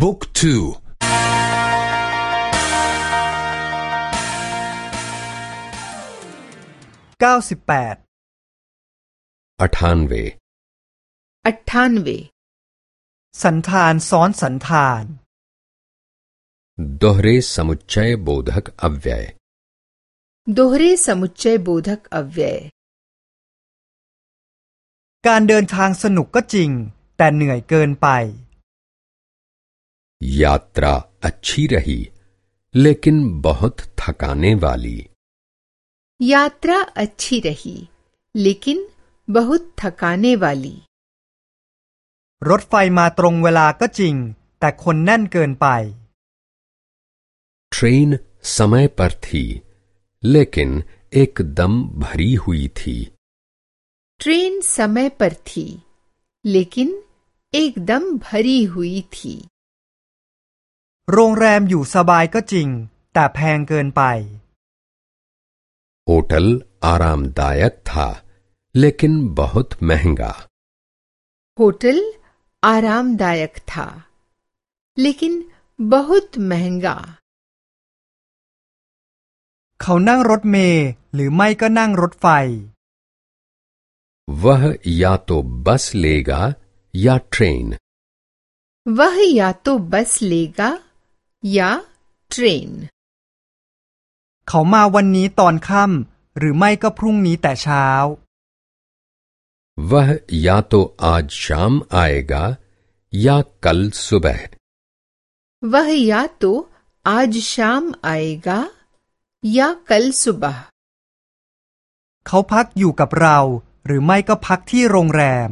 บุ๊กทูเก้าสิบแปดอัฐานเวอันเวสันธานซ้อนสันธานดู ह र े समुच्चय ดो ध क अ व ย य य दोहरे स म จ च ् च य बोधक अ ย्การเดินทางสนุกก็จริง แต่เหนื่อยเกินไป यात्रा अच्छी रही लेकिन बहुत थकाने वाली यात्रा अच्छी रही लेकिन बहुत थकाने वाली รถไฟมาตรงเวลาก็จริงแต่คนแน่นเกินไป ट्रेन समय पर थी लेकिन एकदम भरी हुई थी ट्रेन समय पर थी लेकिन एकदम भरी हुई थी โรงแรมอยู่สบายก็จริง แต่แพงเกินไป โฮเทลอารามดายกท่าเล็กินบหุตแพงกาโฮเทลอารามดายกท่าเล็กินบหุตแพงาเขานั่งรถเมย์หรือไม่ก็นั่งรถไฟวะยาโตบัสเลกายาเทรนวะยาโตบัสเลกายาเทรนเขามาวันนี้ตอนค่ำหรือไม่ก็พรุ่งนี้แต่เช้าวะย่าตัวอาจชามอายกายาคัลสุบะวะย่าตัวอาจชามอายกายาคัลสุบะเขาพักอยู่กับเรา หรือไม่ก็พักที่โรงแรม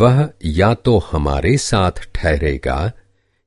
ว वह या तो า म ा र े स ाท ठ ह र े ग า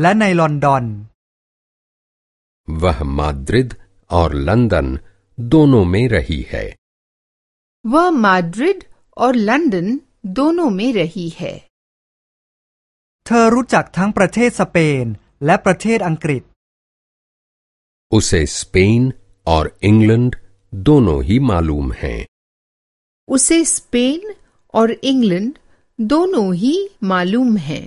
และในลอนดอน वह माद्रिद और लंदन दोनों में रही है वह माद्रिद और लंदन दोनों में रही है उसे स्पेन और इंग्लैंड दोनों ही मालूम है उसे स्पेन और इंग्लैंड दोनों ही मालूम है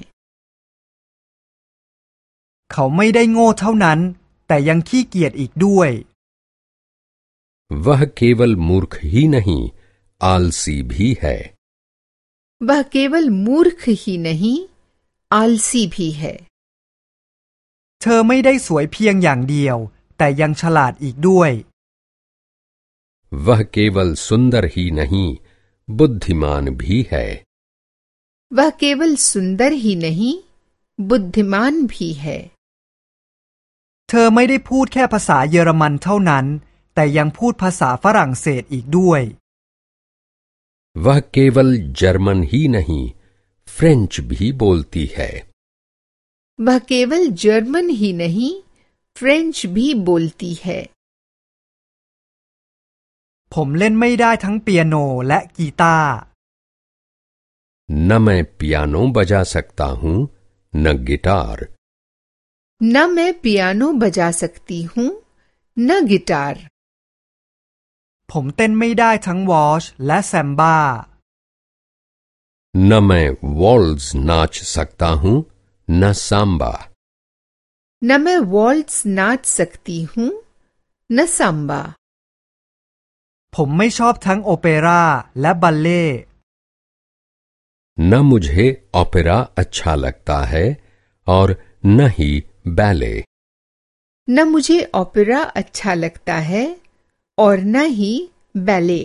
ขาไม่ได้โง่เท่านั้นแต่ยังขี้เกียจอีกด้วยว่าเควลมูร์ขีนั่นอัลซีบีเหรว่าเควลมูร์ขีนั่นอัลซีบีเหรเธอไม่ได้สวยเพียงอย่างเดียว แต่ยังฉลาดอีกด้วยว่าเควลสุนดรหีนี่่บุรธิมานบีเหรว่าเควลสุนดาร์หีนี่่บุรธิมานบีเหรเธอไม่ได้พูดแค่ภาษาเยอรมันเท่านั้น แต่ยังพูดภาษาฝรั่งเศสอีกด้วยว่าเควลเยอรมันฮีนะฮีฟรังช์บีบอลตีเฮว่าเควลเยอรมันฮีนะฮีฟรังช์บีบอลตีเฮผมเล่นไม่ได้ทั้งเปียโนและกีตาร์นั่นไม่เปียโนบ้าจ้าสักตาหูนักกีตาร์ न मैं पियानो बजा सकती हूँ न गिटार ผมเต้นไม่ได้ทั้งวอชและแซมบ้า न मैं वॉल्स नाच सकता हूँ न सांबा न मैं वॉल्स नाच सकती हूँ न सांबा ผมไม่ชอบทั้งโอเปร่าและบัลเล่ न मुझे ओपेरा अच्छा लगता है और न ही बैले न मुझे ओपेरा अच्छा लगता है और न ही बैले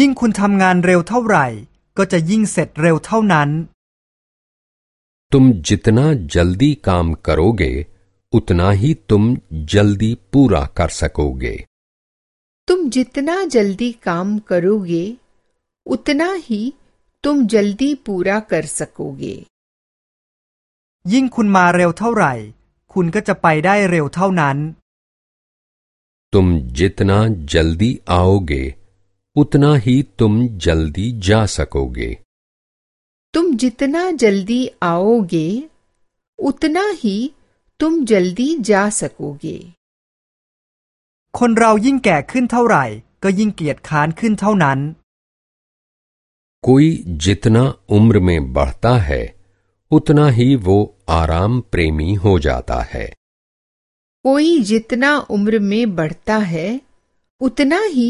ยิ่งคุณทำงานเร็วเท่าไหร่ก็จะยิ่งเสร็จเร็วเท่านั้น तुम जितना जल्दी काम करोगे उतना ही तुम जल्दी पूरा कर सकोगे तुम जितना जल्दी काम करोगे उतना ही तुम जल्दी पूरा कर सकोगे ยิ่งคุณมาเร็วเท่าไหร่ คุณก็จะไปได้เร็วเท่านั้นทุ่มจิตนาจัลดีอาโอเกอุตนาฮีทุ่มจัลดีจ้าสักโอเกทุ่มจิตนาจัลดีอาโอเกอุตนาฮีทุ่มจัลดีจ้าสักโอเกคนเรายิ่งแก่ขึ้นเท่าไหร่ ก็ยิ่งเกียดคานขึ้นเท่านั้นคุยจิตนาอุมร์เมบัตตาเฮ उतना ही वो आराम प्रेमी हो जाता है कोई जितना उम्र में बढ़ता है उतना ही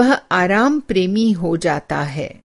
वह आराम प्रेमी हो जाता है